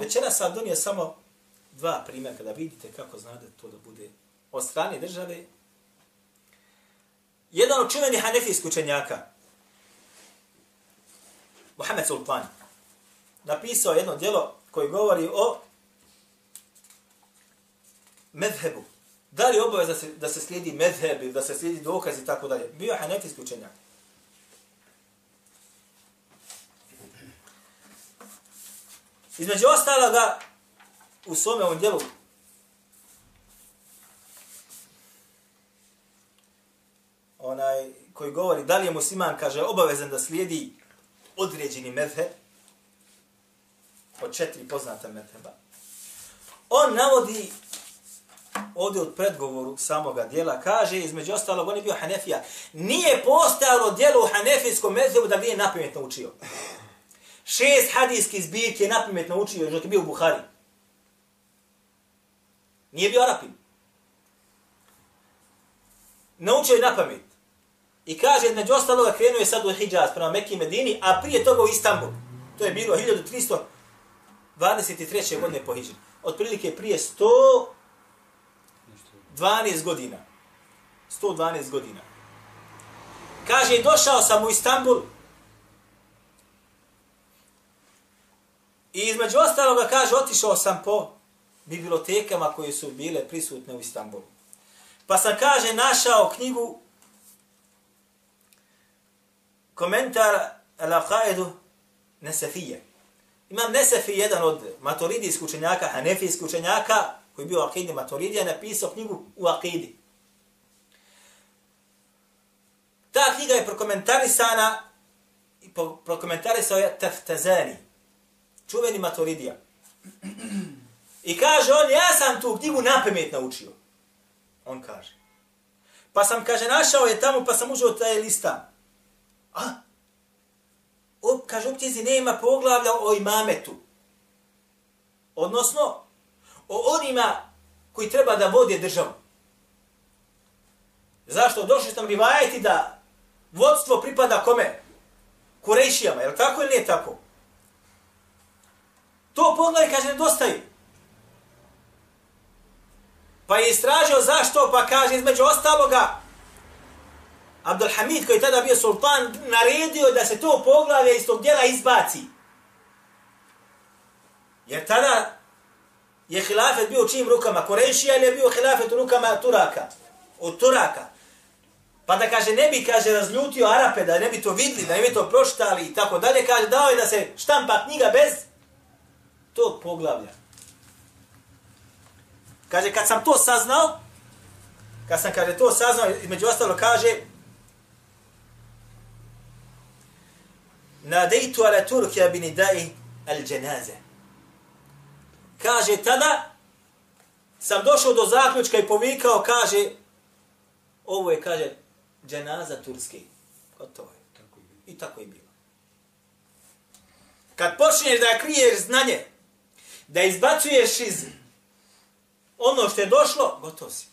Večera sam donio samo dva primjera kada vidite kako znate to da bude od strane države. Jedan od čuvenih hanefijskih učenjaka, Mohamed Sultan, napisao jedno djelo koji govori o medhebu. Da li obavez da se, da se slijedi medheb, da se slijedi dokaz i tako dalje. Bio je hanefijski učenjak. Između ostaloga, u svome ovom djelu, onaj koji govori da li je musliman, kaže, obavezan da slijedi određeni medheb, od četiri poznata medheba. On navodi ovdje od predgovoru samoga dijela, kaže, između ostalog, on je bio Hanefija, nije postojalo dijelo u Hanefijskom medhebu da bi je napametno učio. Šest hadijskih zbirke je napametno naučio još dok je bio u Buhari. Nije bio Arapin. Naučio je napamet. I kaže, među ostaloga, krenuo je sad u Hidžaz prema Mekke i Medini, a prije toga u Istanbul. To je bilo 1323. godine po Hidžri. Otprilike prije 112 godina. 112 godina. Kaže, došao sam u Istanbul, I između ostaloga kaže, otišao sam po bibliotekama koje su bile prisutne u Istanbulu. Pa sam, kaže, našao knjigu komentar Al-Aqaidu Nesefije. Imam Nesefi, jedan od maturidijskih učenjaka, hanefijskih učenjaka, koji je bio Aqidi maturidija, napisao knjigu u Akidi. Ta knjiga je prokomentarisana i prokomentarisao je Taftazani, čuveni maturidija. I kaže on, ja sam tu knjigu napamet naučio. On kaže. Pa sam, kaže, našao je tamo, pa sam užao taj lista. A? O, kaže, u knjizi nema poglavlja o imametu. Odnosno, o onima koji treba da vode državu. Zašto? Došli sam rivajati da vodstvo pripada kome? Kurejšijama, je li tako ili nije tako? To poglavlje, kaže, nedostaju. Pa je istražio zašto, pa kaže između ostaloga, Abdul Hamid, koji je tada bio sultan, naredio da se to poglavlje iz tog djela izbaci. Jer tada je hilafet bio u čim rukama? Korešija ili je bio hilafet u rukama Turaka? Od Turaka. Pa da kaže, ne bi, kaže, razljutio Arape, da ne bi to vidli, da ne bi to proštali i tako dalje, kaže, dao je da se štampa knjiga bez tog poglavlja. Kaže, kad sam to saznao, kad sam, kaže, to saznao, među ostalo kaže, nadejtu ala Turkija bin idai al dženaze. Kaže, tada sam došao do zaključka i povikao, kaže, ovo je, kaže, dženaza turski. Gotovo je. I tako je bilo. Kad počneš da kriješ znanje, da izbacuješ iz ono što je došlo, gotovo si.